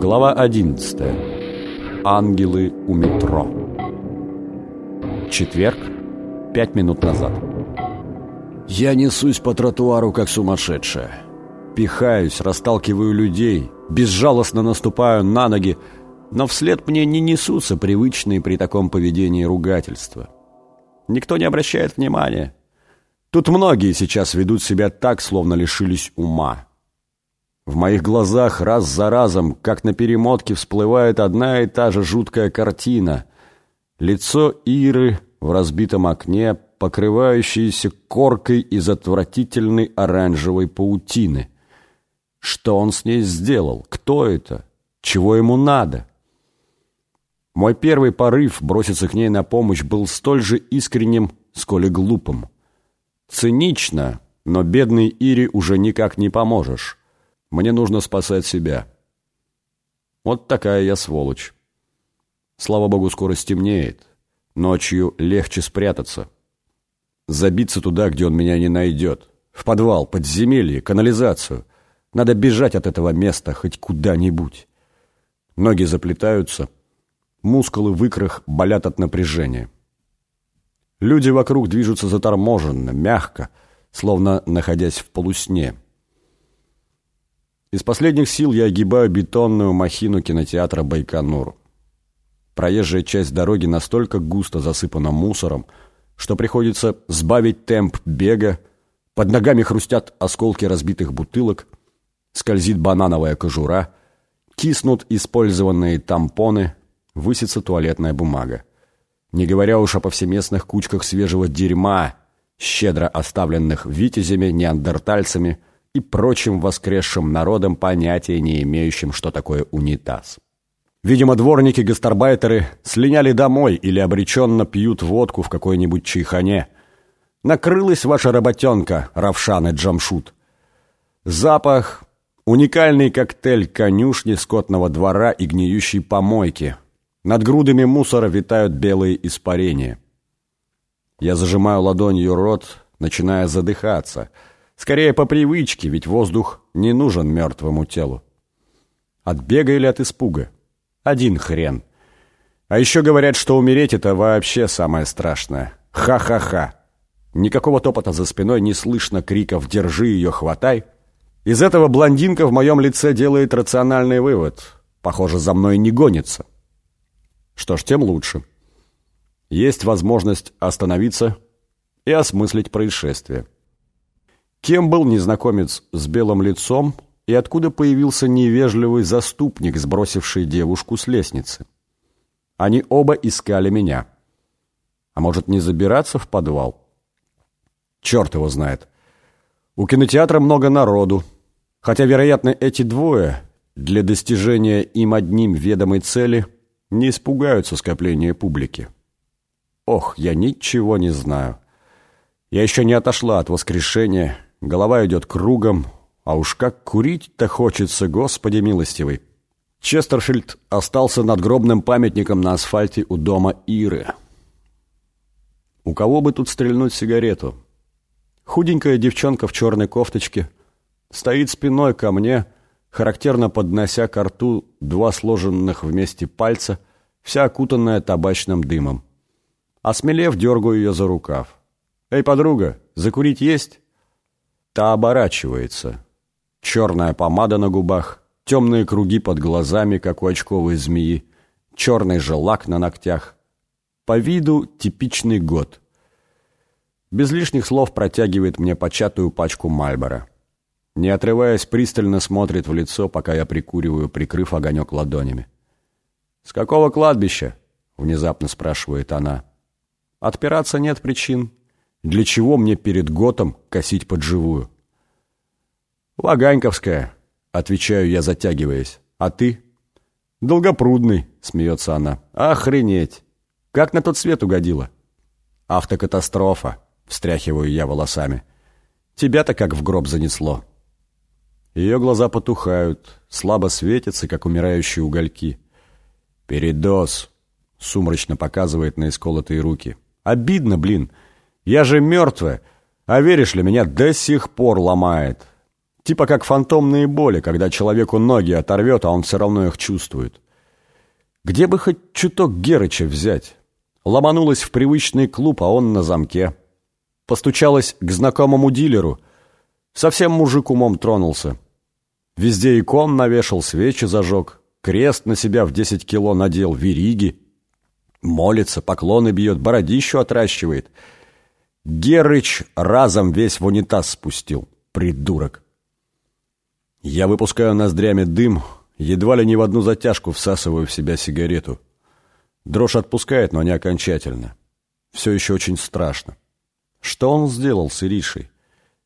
Глава 11. Ангелы у метро. Четверг, пять минут назад. Я несусь по тротуару, как сумасшедшая. Пихаюсь, расталкиваю людей, безжалостно наступаю на ноги, но вслед мне не несутся привычные при таком поведении ругательства. Никто не обращает внимания. Тут многие сейчас ведут себя так, словно лишились ума. В моих глазах раз за разом, как на перемотке, всплывает одна и та же жуткая картина. Лицо Иры в разбитом окне, покрывающееся коркой из отвратительной оранжевой паутины. Что он с ней сделал? Кто это? Чего ему надо? Мой первый порыв броситься к ней на помощь был столь же искренним, сколь и глупым. Цинично, но бедной Ире уже никак не поможешь. Мне нужно спасать себя. Вот такая я сволочь. Слава богу, скоро стемнеет. Ночью легче спрятаться. Забиться туда, где он меня не найдет. В подвал, подземелье, канализацию. Надо бежать от этого места хоть куда-нибудь. Ноги заплетаются. Мускулы в икрах болят от напряжения. Люди вокруг движутся заторможенно, мягко, словно находясь в полусне. Из последних сил я огибаю бетонную махину кинотеатра «Байконур». Проезжая часть дороги настолько густо засыпана мусором, что приходится сбавить темп бега, под ногами хрустят осколки разбитых бутылок, скользит банановая кожура, киснут использованные тампоны, высится туалетная бумага. Не говоря уж о повсеместных кучках свежего дерьма, щедро оставленных витязями, неандертальцами – и прочим воскресшим народом, понятия не имеющим, что такое унитаз. Видимо, дворники-гастарбайтеры слиняли домой или обреченно пьют водку в какой-нибудь чайхане. Накрылась ваша работенка, Равшан и Джамшут. Запах — уникальный коктейль конюшни, скотного двора и гниющей помойки. Над грудами мусора витают белые испарения. Я зажимаю ладонью рот, начиная задыхаться — Скорее по привычке, ведь воздух не нужен мертвому телу. От или от испуга? Один хрен. А еще говорят, что умереть — это вообще самое страшное. Ха-ха-ха. Никакого топота за спиной не слышно криков «Держи ее, хватай!». Из этого блондинка в моем лице делает рациональный вывод. Похоже, за мной не гонится. Что ж, тем лучше. Есть возможность остановиться и осмыслить происшествие. Кем был незнакомец с белым лицом и откуда появился невежливый заступник, сбросивший девушку с лестницы? Они оба искали меня. А может, не забираться в подвал? Черт его знает. У кинотеатра много народу. Хотя, вероятно, эти двое для достижения им одним ведомой цели не испугаются скопления публики. Ох, я ничего не знаю. Я еще не отошла от воскрешения голова идет кругом, а уж как курить-то хочется, Господи милостивый. Честерфильд остался надгробным памятником на асфальте у дома Иры. У кого бы тут стрельнуть сигарету? Худенькая девчонка в черной кофточке стоит спиной ко мне, характерно поднося к рту два сложенных вместе пальца, вся окутанная табачным дымом. Осмелев, дергаю ее за рукав. «Эй, подруга, закурить есть?» Та оборачивается. Черная помада на губах, темные круги под глазами, как у очковой змеи, черный же лак на ногтях. По виду типичный год. Без лишних слов протягивает мне початую пачку Мальбора. Не отрываясь, пристально смотрит в лицо, пока я прикуриваю, прикрыв огонек ладонями. «С какого кладбища?» — внезапно спрашивает она. «Отпираться нет причин. Для чего мне перед готом косить под живую? «Ваганьковская», — отвечаю я, затягиваясь. «А ты?» «Долгопрудный», — смеется она. «Охренеть! Как на тот свет угодила?» «Автокатастрофа», — встряхиваю я волосами. «Тебя-то как в гроб занесло». Ее глаза потухают, слабо светятся, как умирающие угольки. «Передоз», — сумрачно показывает на исколотые руки. «Обидно, блин!» Я же мертвая, а веришь ли, меня до сих пор ломает. Типа как фантомные боли, когда человеку ноги оторвет, а он все равно их чувствует. Где бы хоть чуток Герыча взять? Ломанулась в привычный клуб, а он на замке. Постучалась к знакомому дилеру. Совсем мужик умом тронулся. Везде икон навешал, свечи зажег, крест на себя в десять кило надел, вериги. Молится, поклоны бьет, бородищу отращивает. Герыч разом весь в унитаз спустил. Придурок. Я выпускаю ноздрями дым, едва ли не в одну затяжку всасываю в себя сигарету. Дрожь отпускает, но не окончательно. Все еще очень страшно. Что он сделал с Иришей?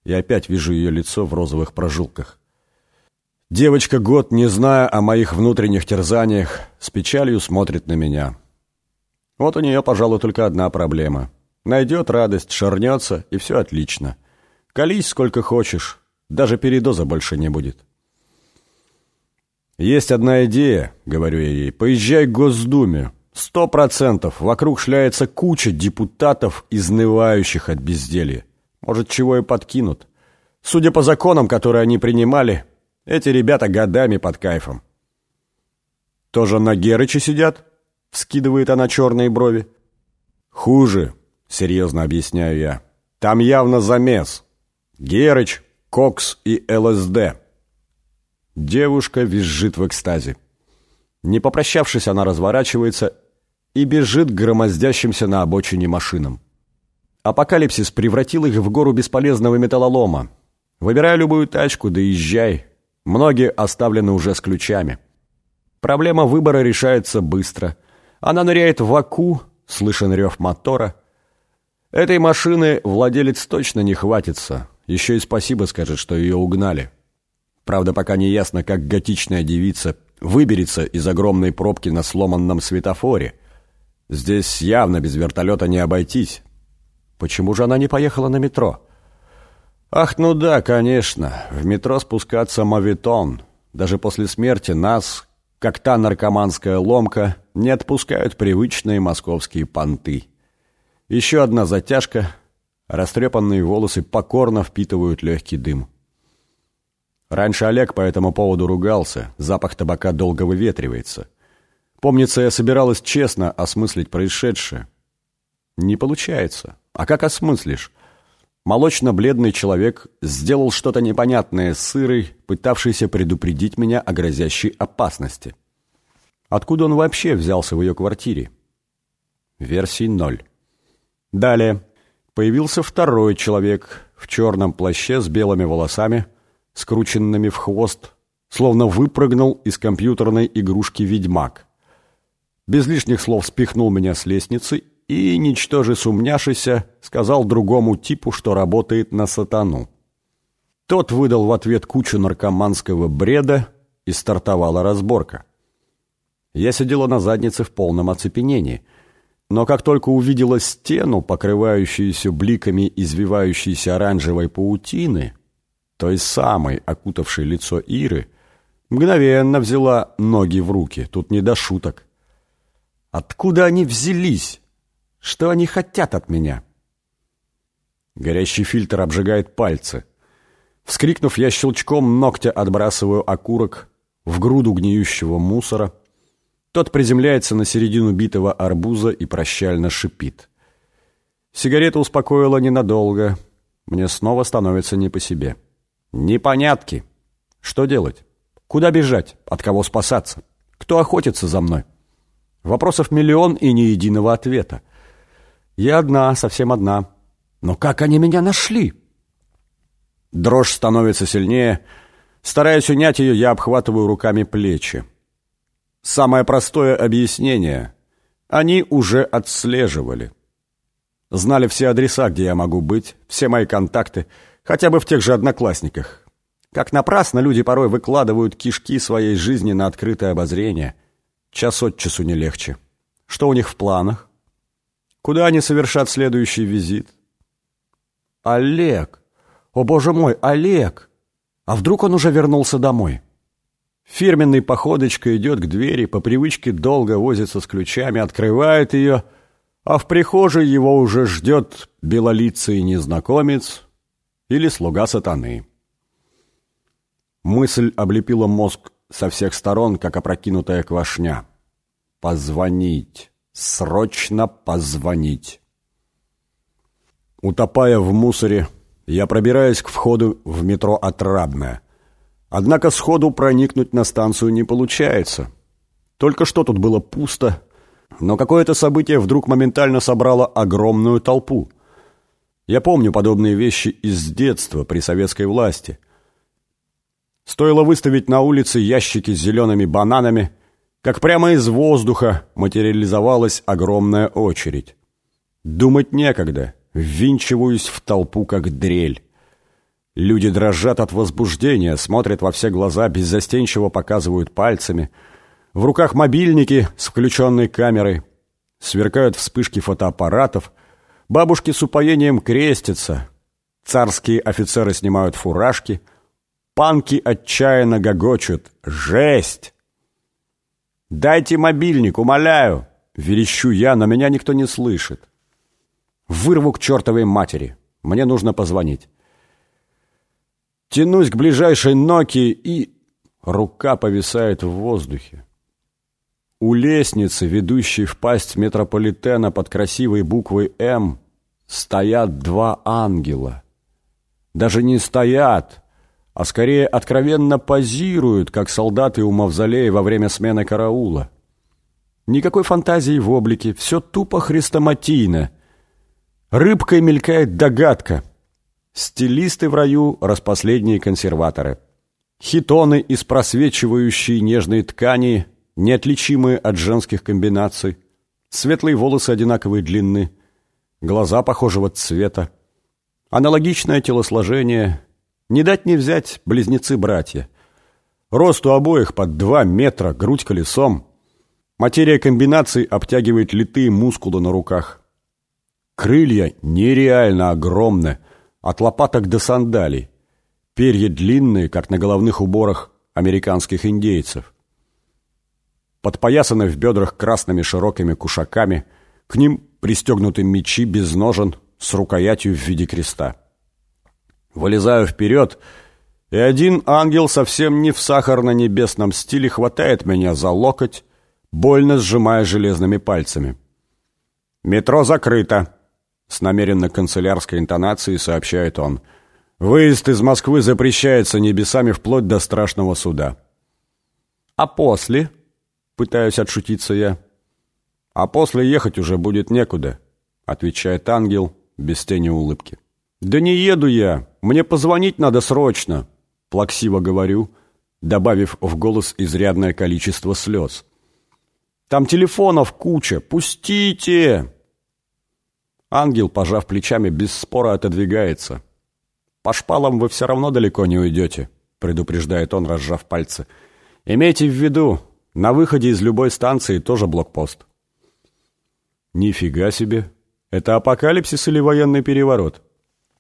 И опять вижу ее лицо в розовых прожилках. Девочка, год не зная о моих внутренних терзаниях, с печалью смотрит на меня. Вот у нее, пожалуй, только одна проблема. Найдет радость, шарнется, и все отлично. Колись сколько хочешь, даже передоза больше не будет. «Есть одна идея», — говорю я ей, — «поезжай к Госдуме. Сто процентов. Вокруг шляется куча депутатов, изнывающих от безделья. Может, чего и подкинут. Судя по законам, которые они принимали, эти ребята годами под кайфом». «Тоже на Герыче сидят?» — вскидывает она черные брови. «Хуже», — серьезно объясняю я. «Там явно замес. Герыч, Кокс и ЛСД». Девушка визжит в экстазе. Не попрощавшись, она разворачивается и бежит к громоздящимся на обочине машинам. Апокалипсис превратил их в гору бесполезного металлолома. Выбирай любую тачку, да езжай. Многие оставлены уже с ключами. Проблема выбора решается быстро. Она ныряет в аку, слышен рев мотора. Этой машины владелец точно не хватится. Еще и спасибо скажет, что ее угнали. Правда, пока не ясно, как готичная девица выберется из огромной пробки на сломанном светофоре. Здесь явно без вертолета не обойтись. Почему же она не поехала на метро? Ах, ну да, конечно, в метро спускаться мавитон. Даже после смерти нас, как та наркоманская ломка, не отпускают привычные московские понты. Еще одна затяжка, растрепанные волосы покорно впитывают легкий дым. Раньше Олег по этому поводу ругался, запах табака долго выветривается. Помнится, я собиралась честно осмыслить происшедшее. Не получается. А как осмыслишь? Молочно-бледный человек сделал что-то непонятное с сырой, пытавшийся предупредить меня о грозящей опасности. Откуда он вообще взялся в ее квартире? Версий ноль. Далее. Появился второй человек в черном плаще с белыми волосами, скрученными в хвост, словно выпрыгнул из компьютерной игрушки «Ведьмак». Без лишних слов спихнул меня с лестницы и, ничтоже сумняшися, сказал другому типу, что работает на сатану. Тот выдал в ответ кучу наркоманского бреда, и стартовала разборка. Я сидела на заднице в полном оцепенении, но как только увидела стену, покрывающуюся бликами извивающейся оранжевой паутины, той самой, окутавшей лицо Иры, мгновенно взяла ноги в руки, тут не до шуток. Откуда они взялись? Что они хотят от меня? Горящий фильтр обжигает пальцы. Вскрикнув, я щелчком ногтя отбрасываю окурок в груду гниющего мусора. Тот приземляется на середину битого арбуза и прощально шипит. Сигарета успокоила ненадолго. Мне снова становится не по себе. Непонятки. Что делать? Куда бежать? От кого спасаться? Кто охотится за мной? Вопросов миллион и ни единого ответа. Я одна, совсем одна. Но как они меня нашли? Дрожь становится сильнее. Стараясь унять ее, я обхватываю руками плечи. Самое простое объяснение. Они уже отслеживали. Знали все адреса, где я могу быть, все мои контакты — Хотя бы в тех же одноклассниках. Как напрасно люди порой выкладывают кишки своей жизни на открытое обозрение. Час от часу не легче. Что у них в планах? Куда они совершат следующий визит? Олег! О, боже мой, Олег! А вдруг он уже вернулся домой? Фирменной походочкой идет к двери, по привычке долго возится с ключами, открывает ее, а в прихожей его уже ждет белолицый незнакомец, или слуга сатаны. Мысль облепила мозг со всех сторон, как опрокинутая квашня. Позвонить. Срочно позвонить. Утопая в мусоре, я пробираюсь к входу в метро «Отрадное». Однако сходу проникнуть на станцию не получается. Только что тут было пусто, но какое-то событие вдруг моментально собрало огромную толпу. Я помню подобные вещи из детства при советской власти. Стоило выставить на улице ящики с зелеными бананами, как прямо из воздуха материализовалась огромная очередь. Думать некогда, ввинчиваюсь в толпу, как дрель. Люди дрожат от возбуждения, смотрят во все глаза, беззастенчиво показывают пальцами. В руках мобильники с включенной камерой. Сверкают вспышки фотоаппаратов. Бабушки с упоением крестятся. Царские офицеры снимают фуражки. Панки отчаянно гогочут. Жесть! «Дайте мобильник, умоляю!» Верещу я, но меня никто не слышит. Вырву к чертовой матери. Мне нужно позвонить. Тянусь к ближайшей Nokia и... Рука повисает в воздухе. У лестницы, ведущей в пасть метрополитена под красивой буквой «М», стоят два ангела. Даже не стоят, а скорее откровенно позируют, как солдаты у мавзолея во время смены караула. Никакой фантазии в облике, все тупо хрестоматийно. Рыбкой мелькает догадка — Стилисты в раю – распоследние консерваторы. Хитоны из просвечивающей нежной ткани, неотличимые от женских комбинаций. Светлые волосы одинаковой длины. Глаза похожего цвета. Аналогичное телосложение. Не дать не взять близнецы-братья. Рост у обоих под 2 метра, грудь колесом. Материя комбинаций обтягивает литые мускулы на руках. Крылья нереально огромные от лопаток до сандалий. Перья длинные, как на головных уборах американских индейцев. Подпоясаны в бедрах красными широкими кушаками, к ним пристегнуты мечи без ножен с рукоятью в виде креста. Вылезаю вперед, и один ангел совсем не в сахарно-небесном стиле хватает меня за локоть, больно сжимая железными пальцами. «Метро закрыто», с намеренно канцелярской интонацией сообщает он. Выезд из Москвы запрещается небесами вплоть до страшного суда. А после? Пытаюсь отшутиться я. А после ехать уже будет некуда, отвечает ангел без тени улыбки. Да не еду я, мне позвонить надо срочно, плаксиво говорю, добавив в голос изрядное количество слез. Там телефонов куча, пустите! Ангел, пожав плечами, без спора отодвигается. «По шпалам вы все равно далеко не уйдете», — предупреждает он, разжав пальцы. «Имейте в виду, на выходе из любой станции тоже блокпост». «Нифига себе! Это апокалипсис или военный переворот?»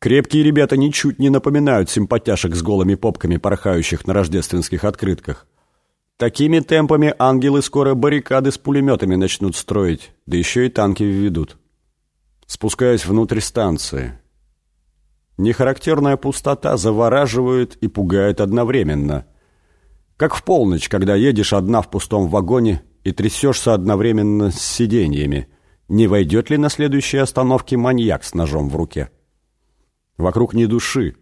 Крепкие ребята ничуть не напоминают симпатяшек с голыми попками, порхающих на рождественских открытках. Такими темпами ангелы скоро баррикады с пулеметами начнут строить, да еще и танки введут. Спускаясь внутрь станции. Нехарактерная пустота завораживает и пугает одновременно. Как в полночь, когда едешь одна в пустом вагоне и трясешься одновременно с сиденьями. Не войдет ли на следующей остановке маньяк с ножом в руке? Вокруг ни души.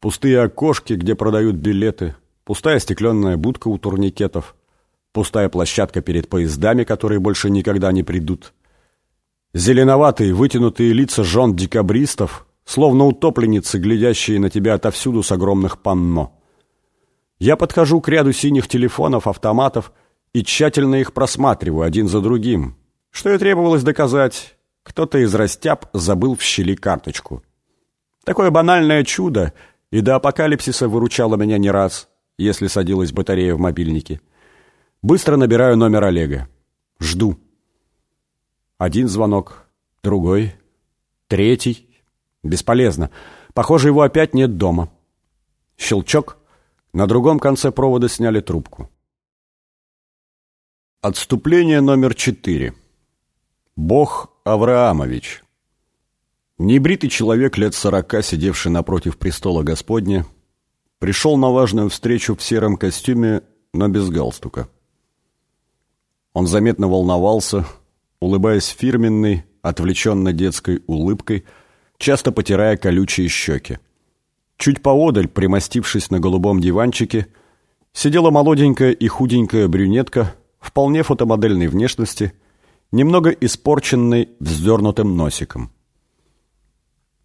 Пустые окошки, где продают билеты. Пустая стеклянная будка у турникетов. Пустая площадка перед поездами, которые больше никогда не придут. Зеленоватые, вытянутые лица жен декабристов, словно утопленницы, глядящие на тебя отовсюду с огромных панно. Я подхожу к ряду синих телефонов, автоматов и тщательно их просматриваю один за другим. Что и требовалось доказать, кто-то из растяб забыл в щели карточку. Такое банальное чудо и до апокалипсиса выручало меня не раз, если садилась батарея в мобильнике. Быстро набираю номер Олега. Жду. Один звонок, другой, третий. Бесполезно. Похоже, его опять нет дома. Щелчок. На другом конце провода сняли трубку. Отступление номер четыре. Бог Авраамович. Небритый человек лет сорока, сидевший напротив престола Господня, пришел на важную встречу в сером костюме, но без галстука. Он заметно волновался, улыбаясь фирменной, отвлеченно детской улыбкой, часто потирая колючие щеки. Чуть поодаль, примостившись на голубом диванчике, сидела молоденькая и худенькая брюнетка, вполне фотомодельной внешности, немного испорченной вздернутым носиком.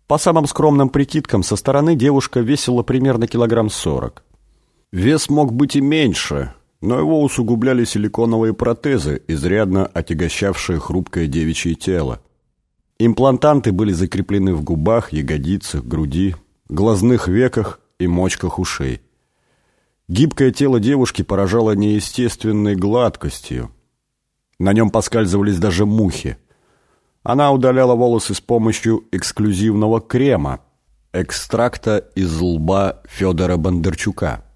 По самым скромным прикидкам, со стороны девушка весила примерно килограмм сорок. Вес мог быть и меньше, но его усугубляли силиконовые протезы, изрядно отягощавшие хрупкое девичье тело. Имплантанты были закреплены в губах, ягодицах, груди, глазных веках и мочках ушей. Гибкое тело девушки поражало неестественной гладкостью. На нем поскальзывались даже мухи. Она удаляла волосы с помощью эксклюзивного крема, экстракта из лба Федора Бондарчука.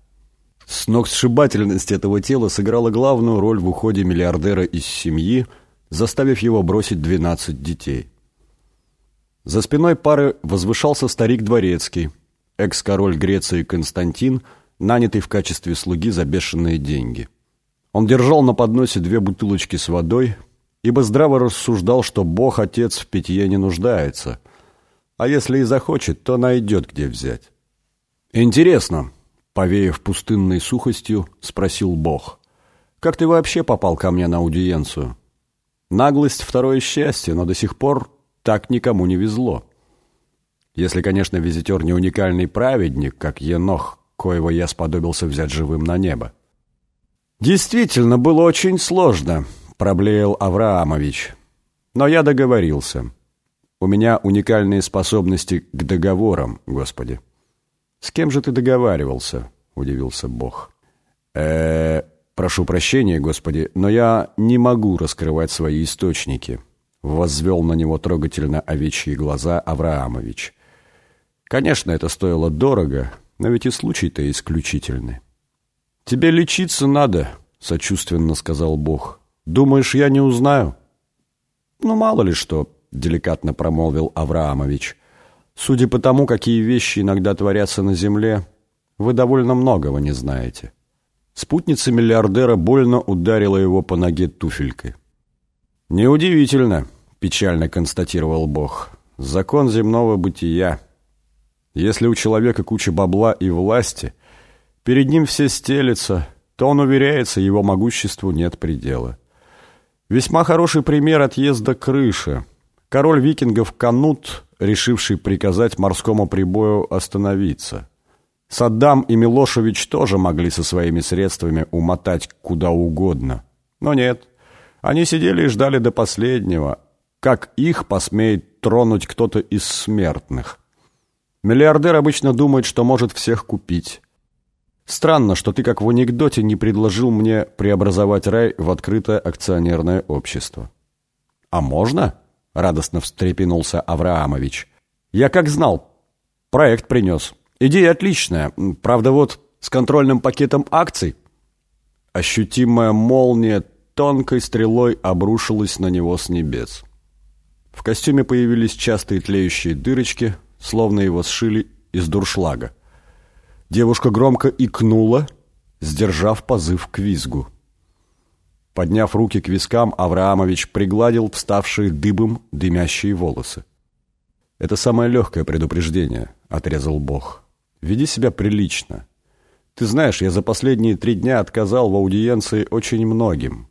Сногсшибательность этого тела сыграла главную роль в уходе миллиардера из семьи, заставив его бросить 12 детей. За спиной пары возвышался старик Дворецкий, экс-король Греции Константин, нанятый в качестве слуги за бешеные деньги. Он держал на подносе две бутылочки с водой, ибо здраво рассуждал, что Бог-Отец в питье не нуждается, а если и захочет, то найдет, где взять. «Интересно», — повеяв пустынной сухостью, спросил Бог, «как ты вообще попал ко мне на аудиенцию? Наглость — второе счастье, но до сих пор так никому не везло. Если, конечно, визитер не уникальный праведник, как Енох, коего я сподобился взять живым на небо». «Действительно, было очень сложно», проблеял Авраамович. Но я договорился. У меня уникальные способности к договорам, Господи. С кем же ты договаривался? Удивился Бог. э прошу прощения, Господи, но я не могу раскрывать свои источники. Возвел на него трогательно овечьи глаза Авраамович. Конечно, это стоило дорого, но ведь и случай-то исключительный. «Тебе лечиться надо», — сочувственно сказал Бог. Думаешь, я не узнаю? Ну, мало ли что, деликатно промолвил Авраамович. Судя по тому, какие вещи иногда творятся на земле, вы довольно многого не знаете. Спутница миллиардера больно ударила его по ноге туфелькой. «Неудивительно», — печально констатировал Бог. «Закон земного бытия. Если у человека куча бабла и власти, перед ним все стелется, то он уверяется, его могуществу нет предела. Весьма хороший пример отъезда крыши. Король викингов Канут, решивший приказать морскому прибою остановиться. Саддам и Милошевич тоже могли со своими средствами умотать куда угодно. Но нет. Они сидели и ждали до последнего, как их посмеет тронуть кто-то из смертных. Миллиардер обычно думает, что может всех купить. Странно, что ты, как в анекдоте, не предложил мне преобразовать рай в открытое акционерное общество. А можно? Радостно встрепенулся Авраамович. Я как знал. Проект принес. Идея отличная. Правда, вот с контрольным пакетом акций. Ощутимая молния тонкой стрелой обрушилась на него с небес. В костюме появились частые тлеющие дырочки, словно его сшили из дуршлага. Девушка громко икнула, сдержав позыв к визгу. Подняв руки к вискам, Авраамович пригладил вставшие дыбом дымящие волосы. «Это самое легкое предупреждение», — отрезал Бог. «Веди себя прилично. Ты знаешь, я за последние три дня отказал в аудиенции очень многим.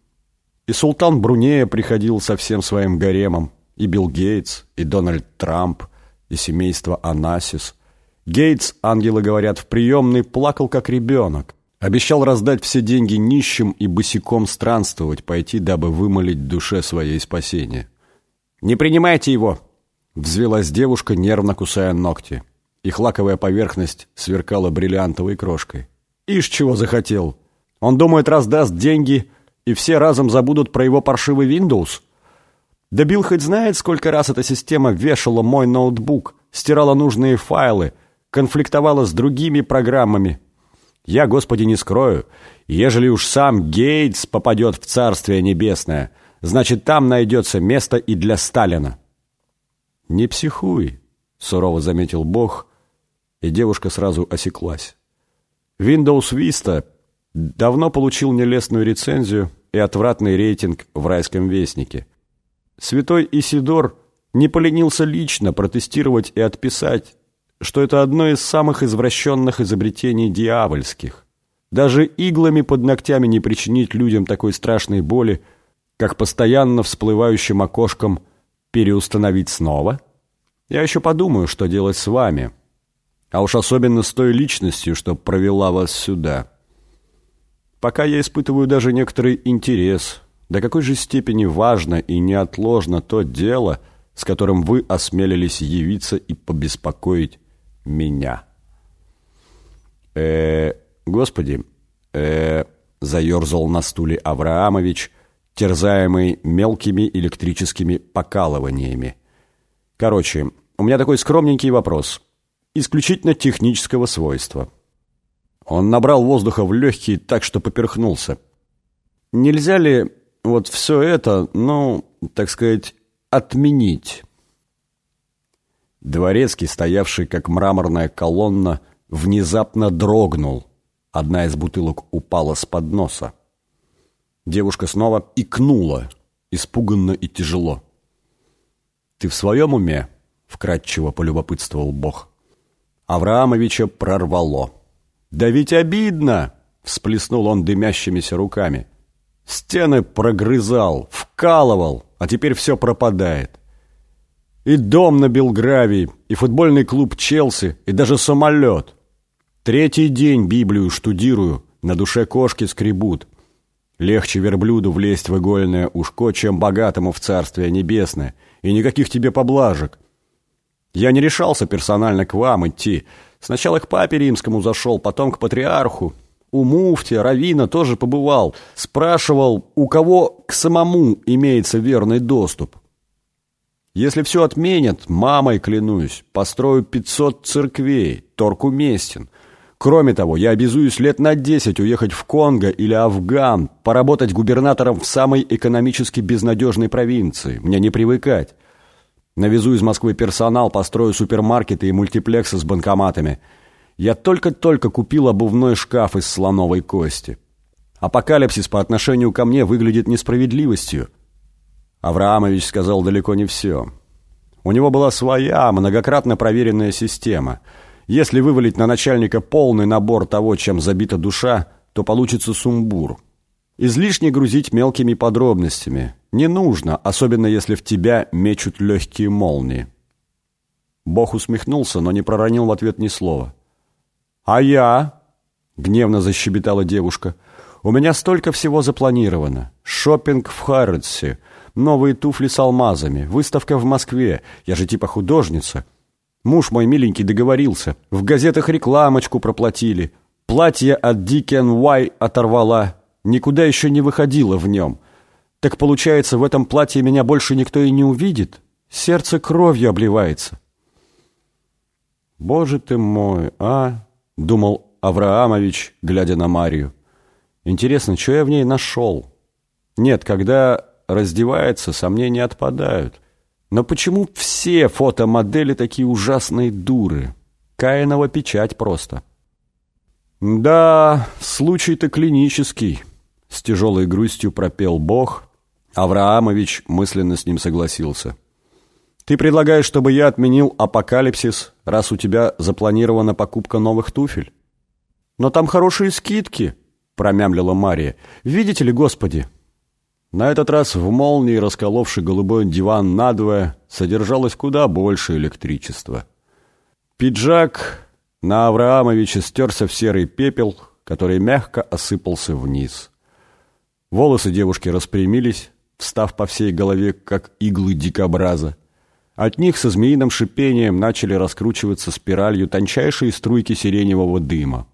И султан Брунея приходил со всем своим гаремом, и Билл Гейтс, и Дональд Трамп, и семейство Анасис — Гейтс, ангелы говорят, в приемной плакал как ребенок. Обещал раздать все деньги нищим и босиком странствовать, пойти, дабы вымолить душе своей спасение. «Не принимайте его!» Взвелась девушка, нервно кусая ногти. Их лаковая поверхность сверкала бриллиантовой крошкой. «Ишь, чего захотел! Он думает, раздаст деньги, и все разом забудут про его паршивый Windows?» Да Билл хоть знает, сколько раз эта система вешала мой ноутбук, стирала нужные файлы, конфликтовала с другими программами. Я, Господи, не скрою, ежели уж сам Гейтс попадет в Царствие Небесное, значит, там найдется место и для Сталина. «Не психуй», — сурово заметил Бог, и девушка сразу осеклась. Windows Vista давно получил нелестную рецензию и отвратный рейтинг в райском вестнике. Святой Исидор не поленился лично протестировать и отписать, что это одно из самых извращенных изобретений дьявольских. Даже иглами под ногтями не причинить людям такой страшной боли, как постоянно всплывающим окошком переустановить снова. Я еще подумаю, что делать с вами. А уж особенно с той личностью, что провела вас сюда. Пока я испытываю даже некоторый интерес, до какой же степени важно и неотложно то дело, с которым вы осмелились явиться и побеспокоить меня. э господи, э заерзал на стуле Авраамович, терзаемый мелкими электрическими покалываниями. Короче, у меня такой скромненький вопрос, исключительно технического свойства. Он набрал воздуха в легкие так, что поперхнулся. Нельзя ли вот все это, ну, так сказать, отменить? Дворецкий, стоявший как мраморная колонна, внезапно дрогнул. Одна из бутылок упала с подноса. Девушка снова икнула, испуганно и тяжело. «Ты в своем уме?» — вкратчиво полюбопытствовал Бог. Авраамовича прорвало. «Да ведь обидно!» — всплеснул он дымящимися руками. «Стены прогрызал, вкалывал, а теперь все пропадает. И дом на Белгравии, и футбольный клуб «Челси», и даже самолет. Третий день Библию штудирую, на душе кошки скребут. Легче верблюду влезть в игольное ушко, чем богатому в Царствие Небесное, и никаких тебе поблажек. Я не решался персонально к вам идти, Сначала к папе римскому зашел, потом к патриарху. У муфтия, равина тоже побывал. Спрашивал, у кого к самому имеется верный доступ. Если все отменят, мамой клянусь, построю 500 церквей, торг уместен. Кроме того, я обязуюсь лет на 10 уехать в Конго или Афган, поработать губернатором в самой экономически безнадежной провинции. Мне не привыкать. Навезу из Москвы персонал, построю супермаркеты и мультиплексы с банкоматами. Я только-только купил обувной шкаф из слоновой кости. Апокалипсис по отношению ко мне выглядит несправедливостью. Авраамович сказал далеко не все. У него была своя, многократно проверенная система. Если вывалить на начальника полный набор того, чем забита душа, то получится сумбур. Излишне грузить мелкими подробностями. Не нужно, особенно если в тебя мечут легкие молнии. Бог усмехнулся, но не проронил в ответ ни слова. «А я?» — гневно защебетала девушка. «У меня столько всего запланировано. Шопинг в Харродсе, новые туфли с алмазами, выставка в Москве. Я же типа художница. Муж мой миленький договорился. В газетах рекламочку проплатили. Платье от Дикен Уай оторвала. Никуда еще не выходила в нем. Так получается, в этом платье меня больше никто и не увидит? Сердце кровью обливается. «Боже ты мой, а?» — думал Авраамович, глядя на Марию. «Интересно, что я в ней нашел?» «Нет, когда раздевается, сомнения отпадают. Но почему все фотомодели такие ужасные дуры? Каинова печать просто». «Да, случай-то клинический», — с тяжелой грустью пропел Бог, Авраамович мысленно с ним согласился. «Ты предлагаешь, чтобы я отменил апокалипсис, раз у тебя запланирована покупка новых туфель?» «Но там хорошие скидки», — промямлила Мария. «Видите ли, Господи?» На этот раз в молнии, расколовший голубой диван надвое, содержалось куда больше электричества. Пиджак на Авраамовиче стерся в серый пепел, который мягко осыпался вниз. Волосы девушки распрямились, встав по всей голове, как иглы дикобраза. От них со змеиным шипением начали раскручиваться спиралью тончайшие струйки сиреневого дыма.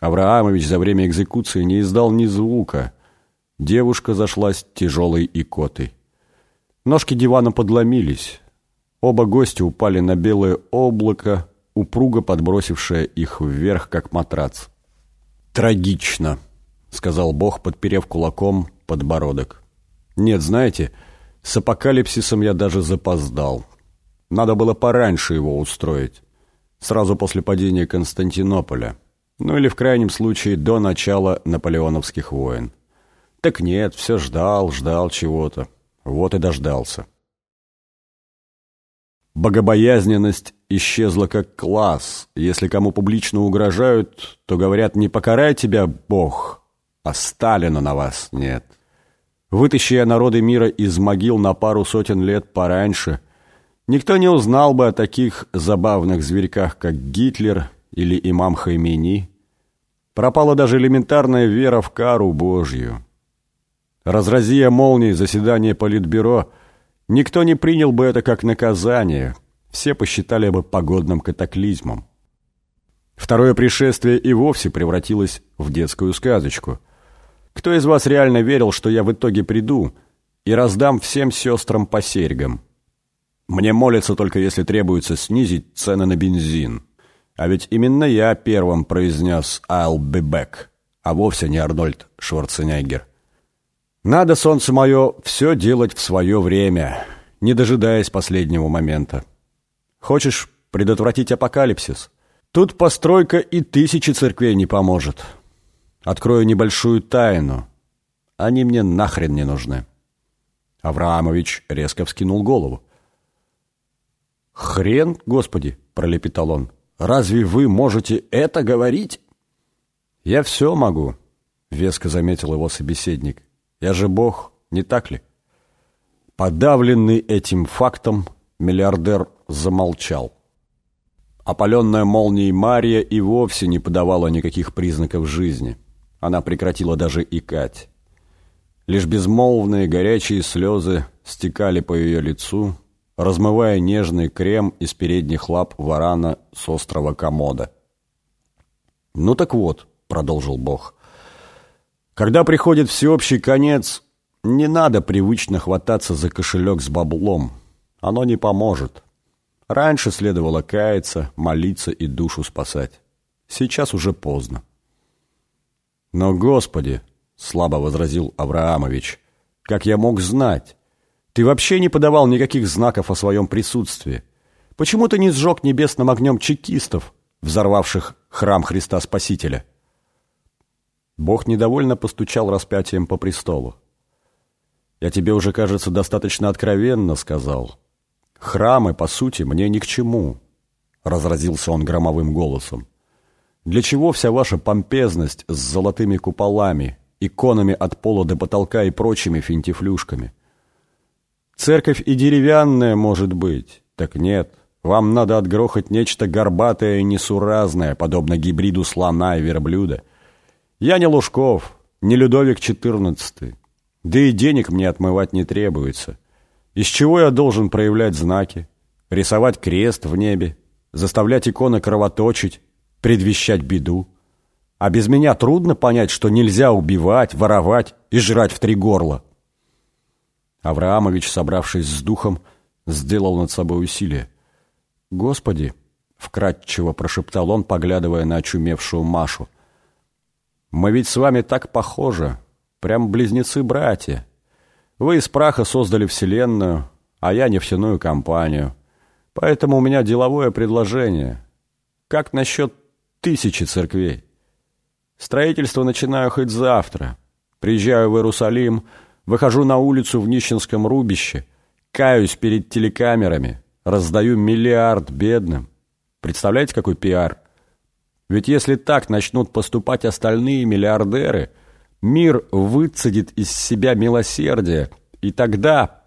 Авраамович за время экзекуции не издал ни звука. Девушка зашлась тяжелой икотой. Ножки дивана подломились. Оба гостя упали на белое облако, упруго подбросившее их вверх, как матрац. «Трагично», — сказал Бог, подперев кулаком подбородок. Нет, знаете, с апокалипсисом я даже запоздал. Надо было пораньше его устроить. Сразу после падения Константинополя. Ну или в крайнем случае до начала наполеоновских войн. Так нет, все ждал, ждал чего-то. Вот и дождался. Богобоязненность исчезла как класс. Если кому публично угрожают, то говорят «не покарай тебя, Бог», а Сталина на вас нет. Вытащи я народы мира из могил на пару сотен лет пораньше, никто не узнал бы о таких забавных зверьках, как Гитлер или имам Хаймени. Пропала даже элементарная вера в кару Божью. Разразия молнии заседание Политбюро, никто не принял бы это как наказание, все посчитали бы погодным катаклизмом. Второе пришествие и вовсе превратилось в детскую сказочку. Кто из вас реально верил, что я в итоге приду и раздам всем сестрам по серьгам? Мне молятся только если требуется снизить цены на бензин. А ведь именно я первым произнес «I'll be back», а вовсе не Арнольд Шварценеггер. Надо, солнце мое, все делать в свое время, не дожидаясь последнего момента. Хочешь предотвратить апокалипсис? Тут постройка и тысячи церквей не поможет. Открою небольшую тайну. Они мне нахрен не нужны. Авраамович резко вскинул голову. «Хрен, Господи!» — пролепетал он. «Разве вы можете это говорить?» «Я все могу», — веско заметил его собеседник. Я же бог, не так ли? Подавленный этим фактом, миллиардер замолчал. Опаленная молнией Мария и вовсе не подавала никаких признаков жизни. Она прекратила даже икать. Лишь безмолвные горячие слезы стекали по ее лицу, размывая нежный крем из передних лап варана с острова Комода. «Ну так вот», — продолжил Бог, когда приходит всеобщий конец, не надо привычно хвататься за кошелек с баблом. Оно не поможет. Раньше следовало каяться, молиться и душу спасать. Сейчас уже поздно. «Но, Господи!» — слабо возразил Авраамович. «Как я мог знать? Ты вообще не подавал никаких знаков о своем присутствии. Почему ты не сжег небесным огнем чекистов, взорвавших храм Христа Спасителя?» Бог недовольно постучал распятием по престолу. «Я тебе уже, кажется, достаточно откровенно сказал. Храмы, по сути, мне ни к чему», — разразился он громовым голосом. «Для чего вся ваша помпезность с золотыми куполами, иконами от пола до потолка и прочими финтифлюшками? Церковь и деревянная, может быть, так нет». Вам надо отгрохать нечто горбатое и несуразное, подобно гибриду слона и верблюда. Я не Лужков, не Людовик XIV. Да и денег мне отмывать не требуется. Из чего я должен проявлять знаки? Рисовать крест в небе? Заставлять иконы кровоточить? Предвещать беду? А без меня трудно понять, что нельзя убивать, воровать и жрать в три горла. Авраамович, собравшись с духом, сделал над собой усилие. «Господи!» — вкратчиво прошептал он, поглядывая на очумевшую Машу — мы ведь с вами так похожи, прям близнецы-братья. Вы из праха создали Вселенную, а я нефтяную компанию. Поэтому у меня деловое предложение. Как насчет тысячи церквей? Строительство начинаю хоть завтра. Приезжаю в Иерусалим, выхожу на улицу в нищенском рубище, каюсь перед телекамерами, раздаю миллиард бедным. Представляете, какой пиар? Ведь если так начнут поступать остальные миллиардеры, мир выцедит из себя милосердие, и тогда...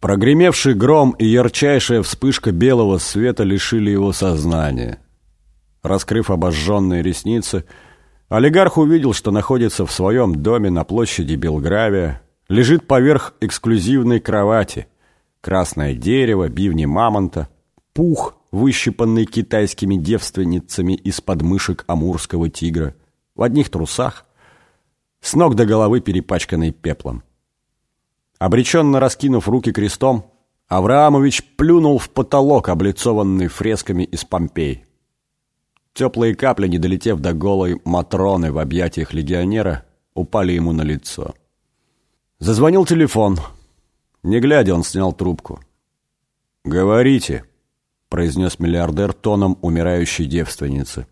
Прогремевший гром и ярчайшая вспышка белого света лишили его сознания. Раскрыв обожженные ресницы, олигарх увидел, что находится в своем доме на площади Белгравия, лежит поверх эксклюзивной кровати. Красное дерево, бивни мамонта, пух выщипанный китайскими девственницами из подмышек амурского тигра, в одних трусах, с ног до головы перепачканный пеплом. Обреченно раскинув руки крестом, Авраамович плюнул в потолок, облицованный фресками из Помпей. Теплые капли, не долетев до голой Матроны в объятиях легионера, упали ему на лицо. Зазвонил телефон. Не глядя, он снял трубку. «Говорите», — произнес миллиардер тоном умирающей девственницы.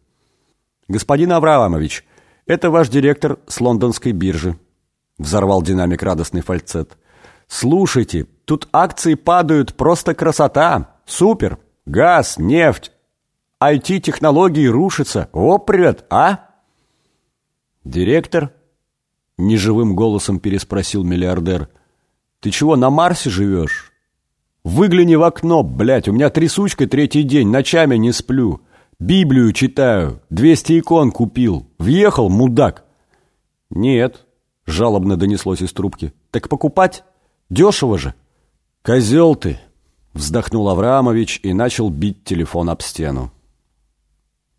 «Господин Авраамович, это ваш директор с лондонской биржи», — взорвал динамик радостный фальцет. «Слушайте, тут акции падают, просто красота! Супер! Газ, нефть, IT-технологии рушатся. О, привет, а?» «Директор?» — неживым голосом переспросил миллиардер. «Ты чего, на Марсе живешь?» «Выгляни в окно, блядь, у меня трясучка третий день, ночами не сплю. Библию читаю, двести икон купил. Въехал, мудак!» «Нет», — жалобно донеслось из трубки. «Так покупать? Дешево же!» «Козел ты!» — вздохнул Авраамович и начал бить телефон об стену.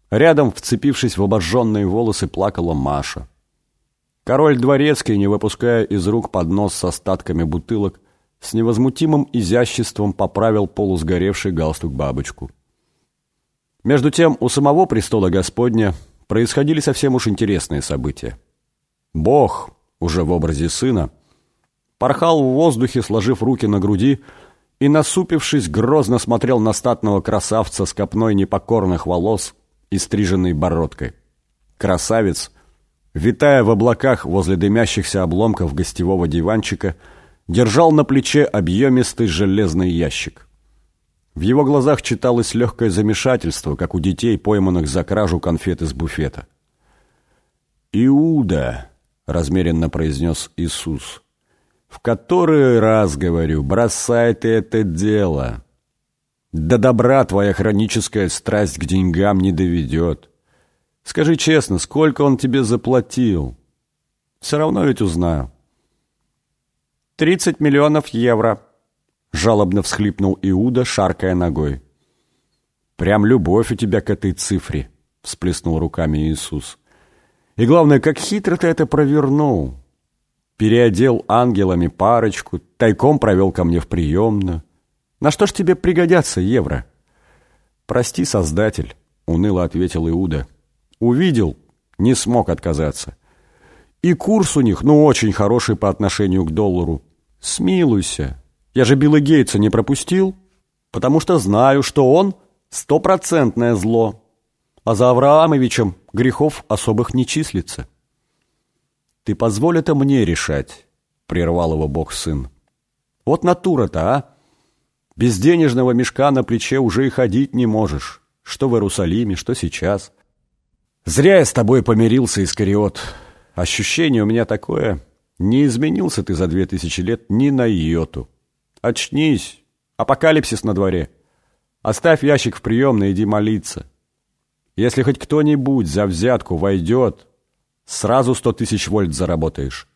Рядом, вцепившись в обожженные волосы, плакала Маша. Король Дворецкий, не выпуская из рук поднос с остатками бутылок, с невозмутимым изяществом поправил полусгоревший галстук бабочку. Между тем, у самого престола Господня происходили совсем уж интересные события. Бог, уже в образе сына, порхал в воздухе, сложив руки на груди, и, насупившись, грозно смотрел на статного красавца с копной непокорных волос, и стриженной бородкой. Красавец, витая в облаках возле дымящихся обломков гостевого диванчика, держал на плече объемистый железный ящик. В его глазах читалось легкое замешательство, как у детей, пойманных за кражу конфет из буфета. «Иуда», — размеренно произнес Иисус, — «в который раз, говорю, бросай ты это дело». До добра твоя хроническая страсть к деньгам не доведет. Скажи честно, сколько он тебе заплатил? Все равно ведь узнаю. «Тридцать миллионов евро», — жалобно всхлипнул Иуда, шаркая ногой. «Прям любовь у тебя к этой цифре», — всплеснул руками Иисус. «И главное, как хитро ты это провернул. Переодел ангелами парочку, тайком провел ко мне в приемную. На что ж тебе пригодятся евро? Прости, Создатель, уныло ответил Иуда. Увидел, не смог отказаться. И курс у них, ну, очень хороший по отношению к доллару. Смилуйся. Я же Билла Гейтса не пропустил, потому что знаю, что он стопроцентное зло. А за Авраамовичем грехов особых не числится. Ты позволь это мне решать, прервал его Бог-сын. Вот натура-то, а? Без денежного мешка на плече уже и ходить не можешь. Что в Иерусалиме, что сейчас. Зря я с тобой помирился, Искариот. Ощущение у меня такое. Не изменился ты за две тысячи лет ни на йоту. Очнись. Апокалипсис на дворе. Оставь ящик в приемной, иди молиться. Если хоть кто-нибудь за взятку войдет, сразу сто тысяч вольт заработаешь.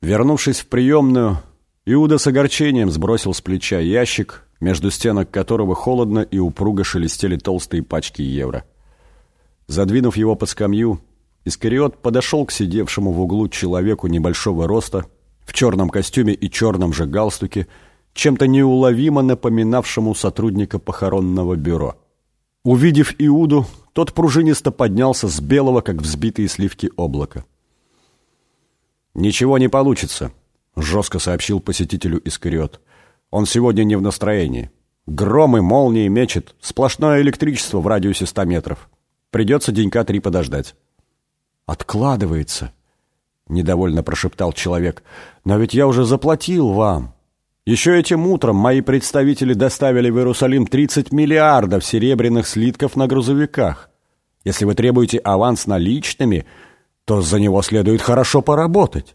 Вернувшись в приемную, Иуда с огорчением сбросил с плеча ящик, между стенок которого холодно и упруго шелестели толстые пачки евро. Задвинув его под скамью, Искариот подошел к сидевшему в углу человеку небольшого роста, в черном костюме и черном же галстуке, чем-то неуловимо напоминавшему сотрудника похоронного бюро. Увидев Иуду, тот пружинисто поднялся с белого, как взбитые сливки облака. «Ничего не получится», — жестко сообщил посетителю Искариот. «Он сегодня не в настроении. Громы, молнии мечет, сплошное электричество в радиусе ста метров. Придется денька три подождать». «Откладывается», — недовольно прошептал человек. «Но ведь я уже заплатил вам. Еще этим утром мои представители доставили в Иерусалим 30 миллиардов серебряных слитков на грузовиках. Если вы требуете аванс наличными, то за него следует хорошо поработать».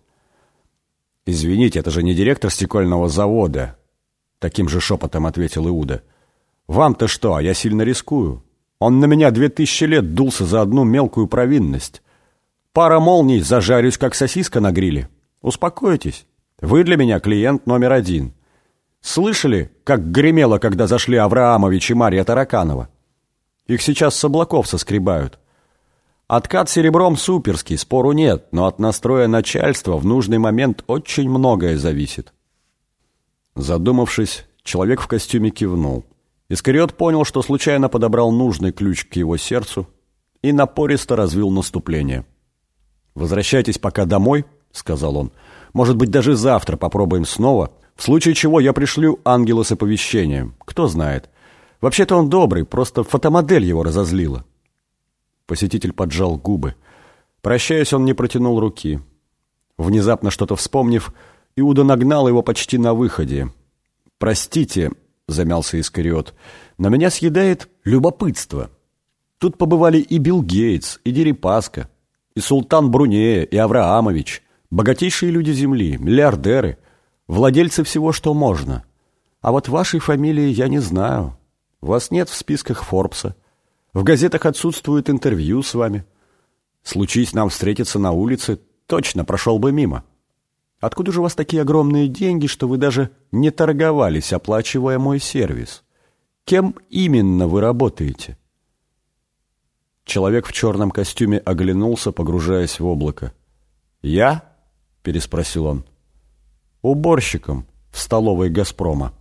«Извините, это же не директор стекольного завода», — таким же шепотом ответил Иуда. «Вам-то что, я сильно рискую. Он на меня две тысячи лет дулся за одну мелкую провинность. Пара молний, зажарюсь, как сосиска на гриле. Успокойтесь, вы для меня клиент номер один. Слышали, как гремело, когда зашли Авраамович и Марья Тараканова? Их сейчас с облаков соскребают. Откат серебром суперский, спору нет, но от настроя начальства в нужный момент очень многое зависит. Задумавшись, человек в костюме кивнул. Искариот понял, что случайно подобрал нужный ключ к его сердцу и напористо развил наступление. «Возвращайтесь пока домой», — сказал он. «Может быть, даже завтра попробуем снова, в случае чего я пришлю ангела с оповещением. Кто знает. Вообще-то он добрый, просто фотомодель его разозлила». Посетитель поджал губы. Прощаясь, он не протянул руки. Внезапно что-то вспомнив, Иуда нагнал его почти на выходе. «Простите», — замялся Искариот, — «но меня съедает любопытство. Тут побывали и Билл Гейтс, и Дерипаска, и Султан Брунея, и Авраамович, богатейшие люди Земли, миллиардеры, владельцы всего, что можно. А вот вашей фамилии я не знаю. Вас нет в списках Форбса. В газетах отсутствует интервью с вами. Случись нам встретиться на улице, точно прошел бы мимо. Откуда же у вас такие огромные деньги, что вы даже не торговались, оплачивая мой сервис? Кем именно вы работаете?» Человек в черном костюме оглянулся, погружаясь в облако. «Я?» — переспросил он. «Уборщиком в столовой «Газпрома».